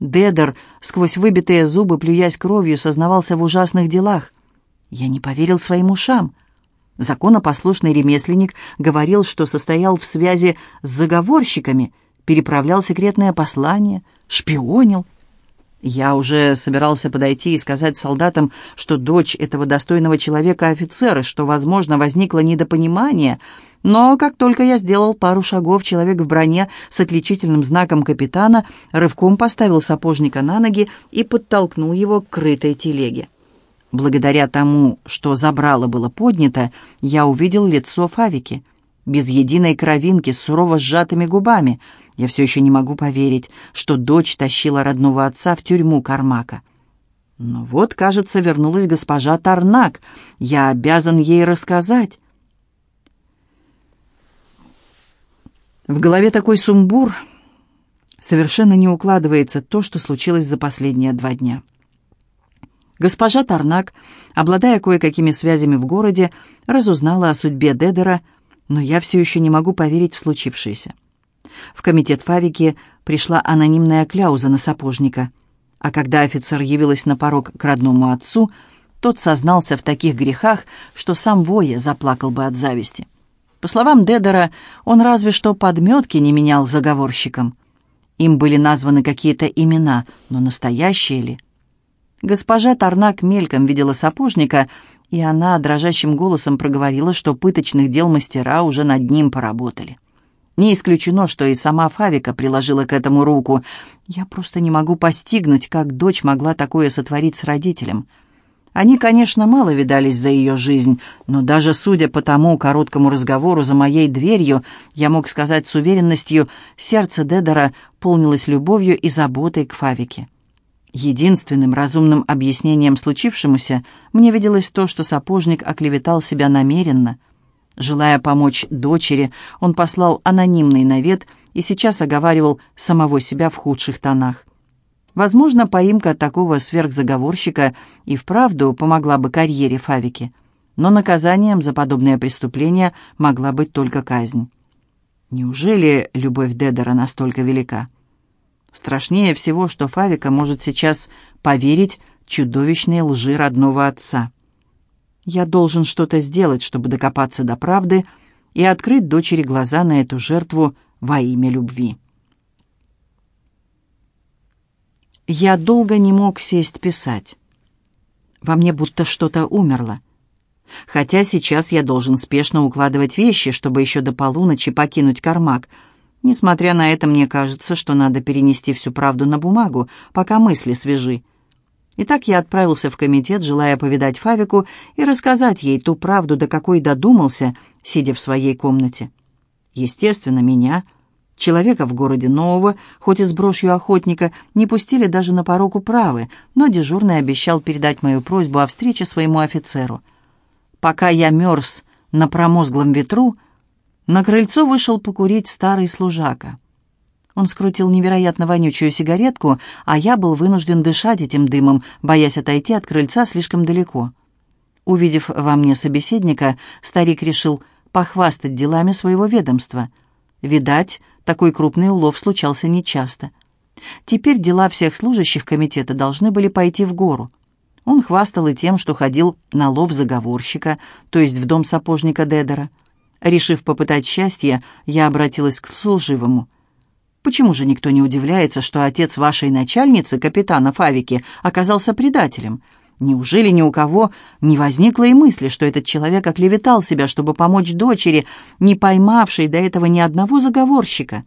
Дедер, сквозь выбитые зубы, плюясь кровью, сознавался в ужасных делах. Я не поверил своим ушам. Законопослушный ремесленник говорил, что состоял в связи с заговорщиками, переправлял секретное послание, шпионил. Я уже собирался подойти и сказать солдатам, что дочь этого достойного человека офицера, что, возможно, возникло недопонимание, но как только я сделал пару шагов, человек в броне с отличительным знаком капитана рывком поставил сапожника на ноги и подтолкнул его к крытой телеге. Благодаря тому, что забрало было поднято, я увидел лицо Фавики — без единой кровинки, с сурово сжатыми губами. Я все еще не могу поверить, что дочь тащила родного отца в тюрьму Кармака. Но вот, кажется, вернулась госпожа Тарнак. Я обязан ей рассказать. В голове такой сумбур. Совершенно не укладывается то, что случилось за последние два дня. Госпожа Тарнак, обладая кое-какими связями в городе, разузнала о судьбе Дедера, но я все еще не могу поверить в случившееся. В комитет Фавики пришла анонимная кляуза на сапожника, а когда офицер явилась на порог к родному отцу, тот сознался в таких грехах, что сам Воя заплакал бы от зависти. По словам Дедера, он разве что подметки не менял заговорщикам. Им были названы какие-то имена, но настоящие ли? Госпожа Тарнак мельком видела сапожника и она дрожащим голосом проговорила, что пыточных дел мастера уже над ним поработали. Не исключено, что и сама Фавика приложила к этому руку. Я просто не могу постигнуть, как дочь могла такое сотворить с родителем. Они, конечно, мало видались за ее жизнь, но даже судя по тому короткому разговору за моей дверью, я мог сказать с уверенностью, сердце Дедора полнилось любовью и заботой к Фавике. Единственным разумным объяснением случившемуся мне виделось то, что сапожник оклеветал себя намеренно. Желая помочь дочери, он послал анонимный навет и сейчас оговаривал самого себя в худших тонах. Возможно, поимка такого сверхзаговорщика и вправду помогла бы карьере Фавики, но наказанием за подобное преступление могла быть только казнь. Неужели любовь Дедера настолько велика? Страшнее всего, что Фавика может сейчас поверить чудовищной лжи родного отца. Я должен что-то сделать, чтобы докопаться до правды и открыть дочери глаза на эту жертву во имя любви. Я долго не мог сесть писать. Во мне будто что-то умерло. Хотя сейчас я должен спешно укладывать вещи, чтобы еще до полуночи покинуть Кармак — Несмотря на это, мне кажется, что надо перенести всю правду на бумагу, пока мысли свежи. Итак, я отправился в комитет, желая повидать Фавику и рассказать ей ту правду, до какой додумался, сидя в своей комнате. Естественно, меня, человека в городе нового, хоть и с брошью охотника, не пустили даже на порог управы, но дежурный обещал передать мою просьбу о встрече своему офицеру. Пока я мерз на промозглом ветру, на крыльцо вышел покурить старый служака. Он скрутил невероятно вонючую сигаретку, а я был вынужден дышать этим дымом, боясь отойти от крыльца слишком далеко. Увидев во мне собеседника, старик решил похвастать делами своего ведомства. Видать, такой крупный улов случался нечасто. Теперь дела всех служащих комитета должны были пойти в гору. Он хвастал и тем, что ходил на лов заговорщика, то есть в дом сапожника Дедера. Решив попытать счастье, я обратилась к служивому. «Почему же никто не удивляется, что отец вашей начальницы, капитана Фавики, оказался предателем? Неужели ни у кого не возникло и мысли, что этот человек оклеветал себя, чтобы помочь дочери, не поймавшей до этого ни одного заговорщика?»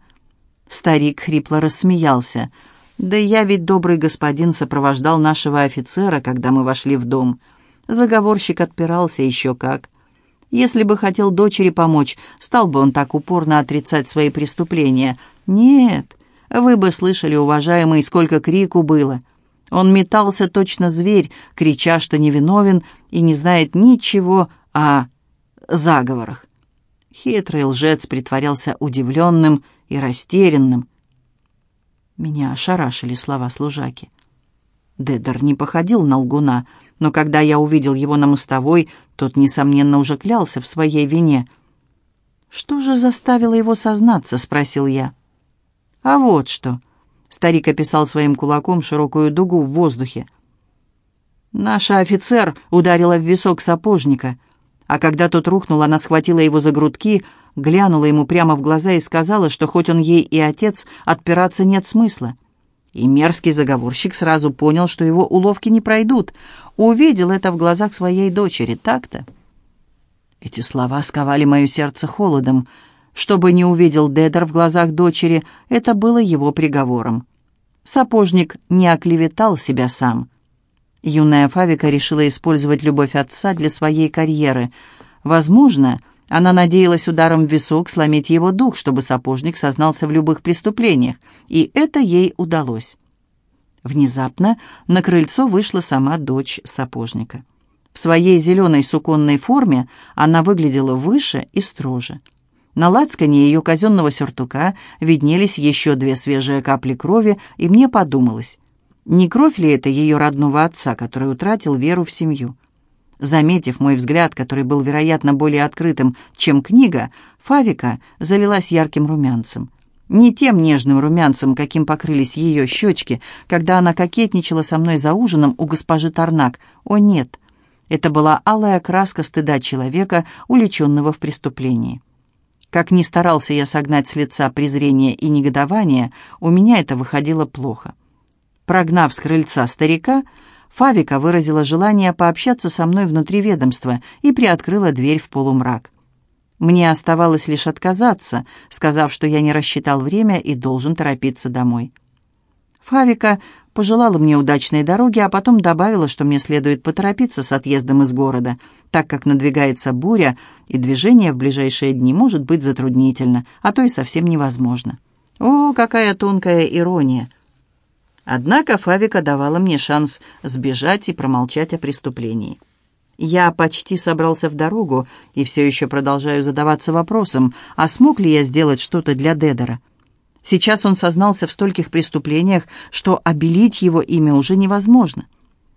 Старик хрипло рассмеялся. «Да я ведь, добрый господин, сопровождал нашего офицера, когда мы вошли в дом. Заговорщик отпирался еще как. Если бы хотел дочери помочь, стал бы он так упорно отрицать свои преступления. Нет, вы бы слышали, уважаемый, сколько крику было. Он метался точно зверь, крича, что невиновен и не знает ничего о заговорах. Хитрый лжец притворялся удивленным и растерянным. Меня ошарашили слова служаки. Дедер не походил на лгуна, но когда я увидел его на мостовой, тот, несомненно, уже клялся в своей вине. «Что же заставило его сознаться?» — спросил я. «А вот что». Старик описал своим кулаком широкую дугу в воздухе. «Наша офицер ударила в висок сапожника, а когда тот рухнул, она схватила его за грудки, глянула ему прямо в глаза и сказала, что хоть он ей и отец, отпираться нет смысла. И мерзкий заговорщик сразу понял, что его уловки не пройдут. Увидел это в глазах своей дочери, так-то. Эти слова сковали мое сердце холодом. Чтобы не увидел Дедер в глазах дочери, это было его приговором. Сапожник не оклеветал себя сам. Юная Фавика решила использовать любовь отца для своей карьеры. Возможно, она надеялась ударом в висок сломить его дух, чтобы сапожник сознался в любых преступлениях, и это ей удалось. Внезапно на крыльцо вышла сама дочь сапожника. В своей зеленой суконной форме она выглядела выше и строже. На лацкане ее казенного сюртука виднелись еще две свежие капли крови, и мне подумалось, не кровь ли это ее родного отца, который утратил веру в семью? Заметив мой взгляд, который был, вероятно, более открытым, чем книга, Фавика залилась ярким румянцем. Не тем нежным румянцем, каким покрылись ее щечки, когда она кокетничала со мной за ужином у госпожи Тарнак. О, нет! Это была алая краска стыда человека, уличенного в преступлении. Как ни старался я согнать с лица презрение и негодование, у меня это выходило плохо. Прогнав с крыльца старика, Фавика выразила желание пообщаться со мной внутри ведомства и приоткрыла дверь в полумрак. Мне оставалось лишь отказаться, сказав, что я не рассчитал время и должен торопиться домой. Фавика пожелала мне удачной дороги, а потом добавила, что мне следует поторопиться с отъездом из города, так как надвигается буря, и движение в ближайшие дни может быть затруднительно, а то и совсем невозможно. О, какая тонкая ирония! Однако Фавика давала мне шанс сбежать и промолчать о преступлении. Я почти собрался в дорогу и все еще продолжаю задаваться вопросом, а смог ли я сделать что-то для Дедера. Сейчас он сознался в стольких преступлениях, что обелить его имя уже невозможно.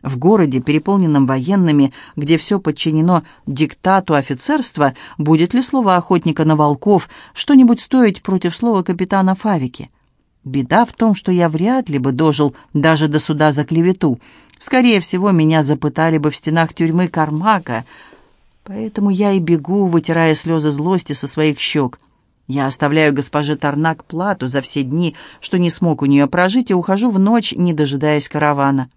В городе, переполненном военными, где все подчинено диктату офицерства, будет ли слово охотника на волков что-нибудь стоить против слова капитана Фавики? Беда в том, что я вряд ли бы дожил даже до суда за клевету. Скорее всего, меня запытали бы в стенах тюрьмы Кармака. Поэтому я и бегу, вытирая слезы злости со своих щек. Я оставляю госпоже Тарнак плату за все дни, что не смог у нее прожить, и ухожу в ночь, не дожидаясь каравана.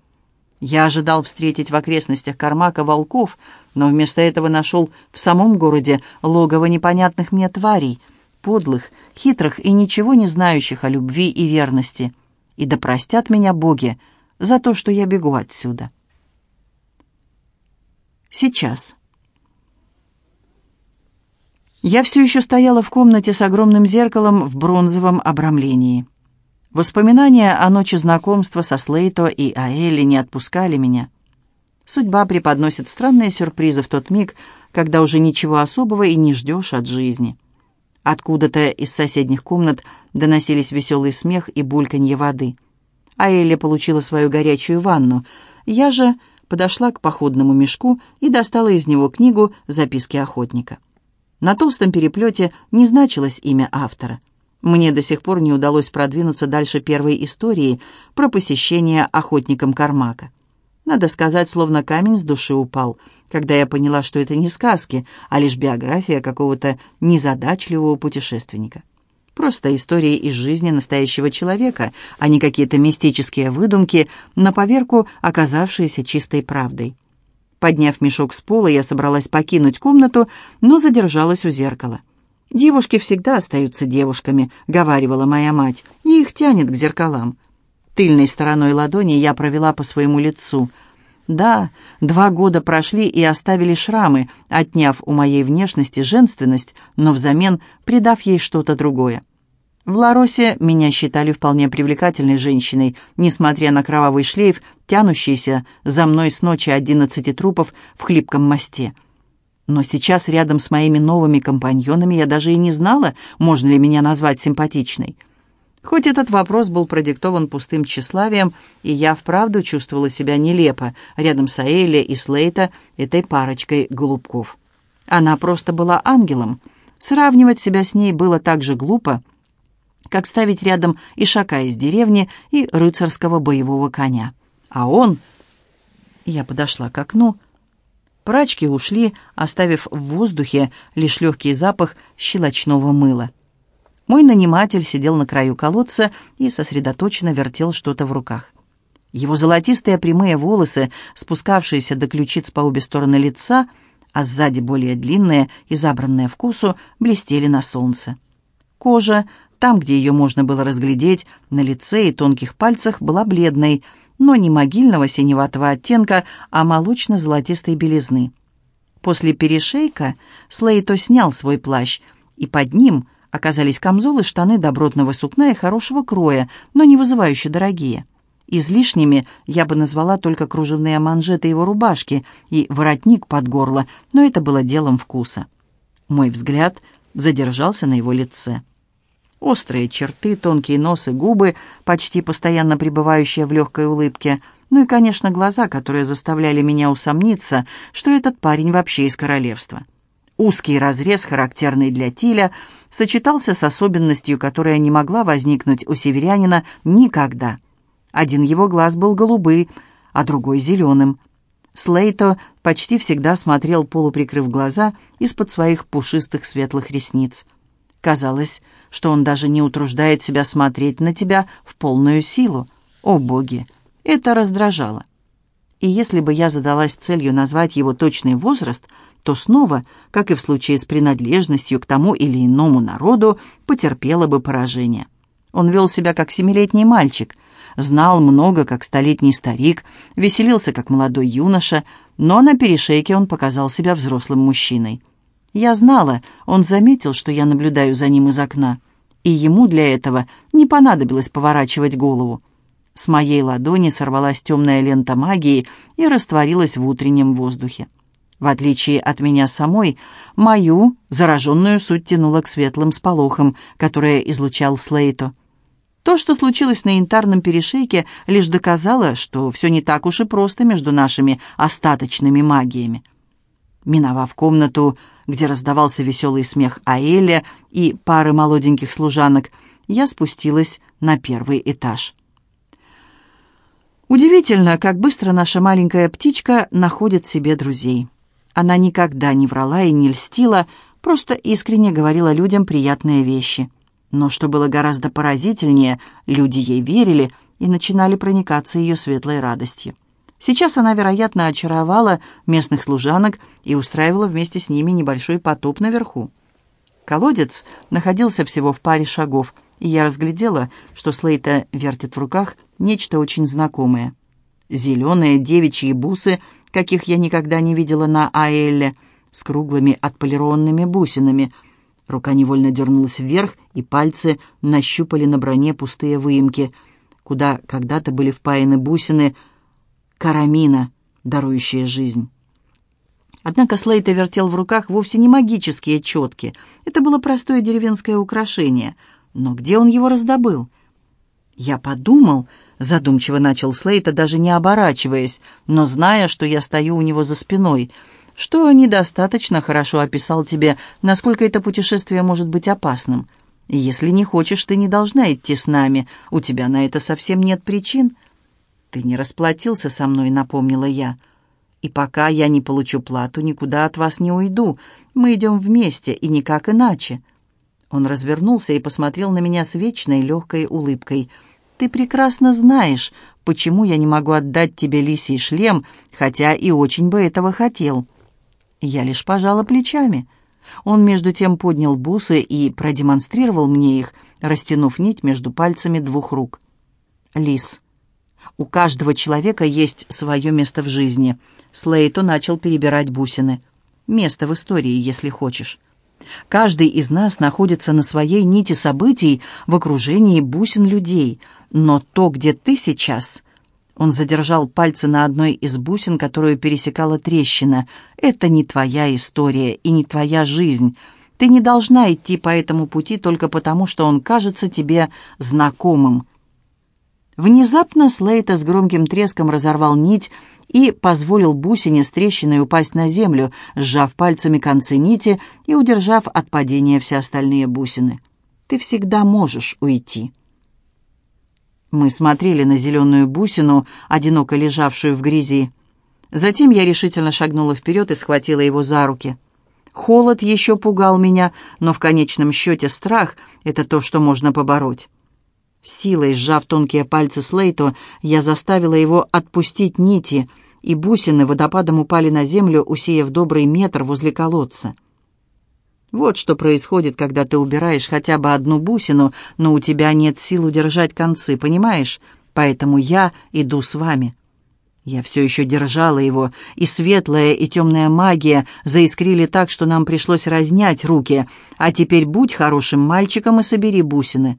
Я ожидал встретить в окрестностях Кармака волков, но вместо этого нашел в самом городе логово непонятных мне тварей — подлых, хитрых и ничего не знающих о любви и верности. И да простят меня боги за то, что я бегу отсюда. Сейчас. Я все еще стояла в комнате с огромным зеркалом в бронзовом обрамлении. Воспоминания о ночи знакомства со Слейто и Аэли не отпускали меня. Судьба преподносит странные сюрпризы в тот миг, когда уже ничего особого и не ждешь от жизни. Откуда-то из соседних комнат доносились веселый смех и бульканье воды. А Элли получила свою горячую ванну. Я же подошла к походному мешку и достала из него книгу «Записки охотника». На толстом переплете не значилось имя автора. Мне до сих пор не удалось продвинуться дальше первой истории про посещение охотником Кармака. Надо сказать, словно камень с души упал, когда я поняла, что это не сказки, а лишь биография какого-то незадачливого путешественника. Просто истории из жизни настоящего человека, а не какие-то мистические выдумки, на поверку оказавшиеся чистой правдой. Подняв мешок с пола, я собралась покинуть комнату, но задержалась у зеркала. «Девушки всегда остаются девушками», — говаривала моя мать, — «и их тянет к зеркалам». Тыльной стороной ладони я провела по своему лицу. Да, два года прошли и оставили шрамы, отняв у моей внешности женственность, но взамен придав ей что-то другое. В Ларосе меня считали вполне привлекательной женщиной, несмотря на кровавый шлейф, тянущийся за мной с ночи одиннадцати трупов в хлипком мосте — но сейчас рядом с моими новыми компаньонами я даже и не знала, можно ли меня назвать симпатичной. Хоть этот вопрос был продиктован пустым тщеславием, и я вправду чувствовала себя нелепо рядом с Аэлли и Слейта, этой парочкой голубков. Она просто была ангелом. Сравнивать себя с ней было так же глупо, как ставить рядом ишака из деревни и рыцарского боевого коня. А он... Я подошла к окну, — Прачки ушли, оставив в воздухе лишь легкий запах щелочного мыла. Мой наниматель сидел на краю колодца и сосредоточенно вертел что-то в руках. Его золотистые прямые волосы, спускавшиеся до ключиц по обе стороны лица, а сзади более длинные и забранные в косу, блестели на солнце. Кожа, там, где ее можно было разглядеть, на лице и тонких пальцах была бледной, но не могильного синеватого оттенка, а молочно-золотистой белизны. После перешейка Слейто снял свой плащ, и под ним оказались камзолы, штаны добротного сукна и хорошего кроя, но не вызывающе дорогие. Излишними я бы назвала только кружевные манжеты его рубашки и воротник под горло, но это было делом вкуса. Мой взгляд задержался на его лице. Острые черты, тонкий нос и губы, почти постоянно пребывающие в легкой улыбке. Ну и, конечно, глаза, которые заставляли меня усомниться, что этот парень вообще из королевства. Узкий разрез, характерный для Тиля, сочетался с особенностью, которая не могла возникнуть у северянина никогда. Один его глаз был голубый, а другой зеленым. Слейто почти всегда смотрел, полуприкрыв глаза, из-под своих пушистых светлых ресниц. Казалось, что он даже не утруждает себя смотреть на тебя в полную силу. О, боги! Это раздражало. И если бы я задалась целью назвать его точный возраст, то снова, как и в случае с принадлежностью к тому или иному народу, потерпела бы поражение. Он вел себя как семилетний мальчик, знал много, как столетний старик, веселился, как молодой юноша, но на перешейке он показал себя взрослым мужчиной. Я знала, он заметил, что я наблюдаю за ним из окна, и ему для этого не понадобилось поворачивать голову. С моей ладони сорвалась темная лента магии и растворилась в утреннем воздухе. В отличие от меня самой, мою зараженную суть тянула к светлым сполохам, которые излучал Слейто. То, что случилось на янтарном перешейке, лишь доказало, что все не так уж и просто между нашими остаточными магиями. Миновав комнату, где раздавался веселый смех Аэля и пары молоденьких служанок, я спустилась на первый этаж. Удивительно, как быстро наша маленькая птичка находит себе друзей. Она никогда не врала и не льстила, просто искренне говорила людям приятные вещи. Но что было гораздо поразительнее, люди ей верили и начинали проникаться ее светлой радостью. Сейчас она, вероятно, очаровала местных служанок и устраивала вместе с ними небольшой потоп наверху. Колодец находился всего в паре шагов, и я разглядела, что Слейта вертит в руках нечто очень знакомое. Зеленые девичьи бусы, каких я никогда не видела на Аэлле, с круглыми отполированными бусинами. Рука невольно дернулась вверх, и пальцы нащупали на броне пустые выемки, куда когда-то были впаяны бусины — карамина, дарующая жизнь. Однако Слейта вертел в руках вовсе не магические четки. Это было простое деревенское украшение. Но где он его раздобыл? Я подумал, задумчиво начал Слейта, даже не оборачиваясь, но зная, что я стою у него за спиной, что недостаточно хорошо описал тебе, насколько это путешествие может быть опасным. Если не хочешь, ты не должна идти с нами. У тебя на это совсем нет причин. Ты не расплатился со мной, напомнила я. И пока я не получу плату, никуда от вас не уйду. Мы идем вместе, и никак иначе». Он развернулся и посмотрел на меня с вечной легкой улыбкой. «Ты прекрасно знаешь, почему я не могу отдать тебе лисий шлем, хотя и очень бы этого хотел». Я лишь пожала плечами. Он между тем поднял бусы и продемонстрировал мне их, растянув нить между пальцами двух рук. «Лис, у каждого человека есть свое место в жизни. Слейто начал перебирать бусины. Место в истории, если хочешь. Каждый из нас находится на своей нити событий в окружении бусин людей. Но то, где ты сейчас... Он задержал пальцы на одной из бусин, которую пересекала трещина. «Это не твоя история и не твоя жизнь. Ты не должна идти по этому пути только потому, что он кажется тебе знакомым». Внезапно Слейта с громким треском разорвал нить и позволил бусине с трещиной упасть на землю, сжав пальцами концы нити и удержав от падения все остальные бусины. «Ты всегда можешь уйти». Мы смотрели на зеленую бусину, одиноко лежавшую в грязи. Затем я решительно шагнула вперед и схватила его за руки. Холод еще пугал меня, но в конечном счете страх — это то, что можно побороть. Силой сжав тонкие пальцы Слейто, я заставила его отпустить нити, и бусины водопадом упали на землю, усеяв добрый метр возле колодца. Вот что происходит, когда ты убираешь хотя бы одну бусину, но у тебя нет сил удержать концы, понимаешь? Поэтому я иду с вами. Я все еще держала его, и светлая, и темная магия заискрили так, что нам пришлось разнять руки. А теперь будь хорошим мальчиком и собери бусины.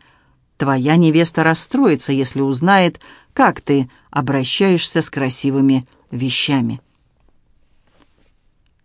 Твоя невеста расстроится, если узнает, как ты обращаешься с красивыми вещами.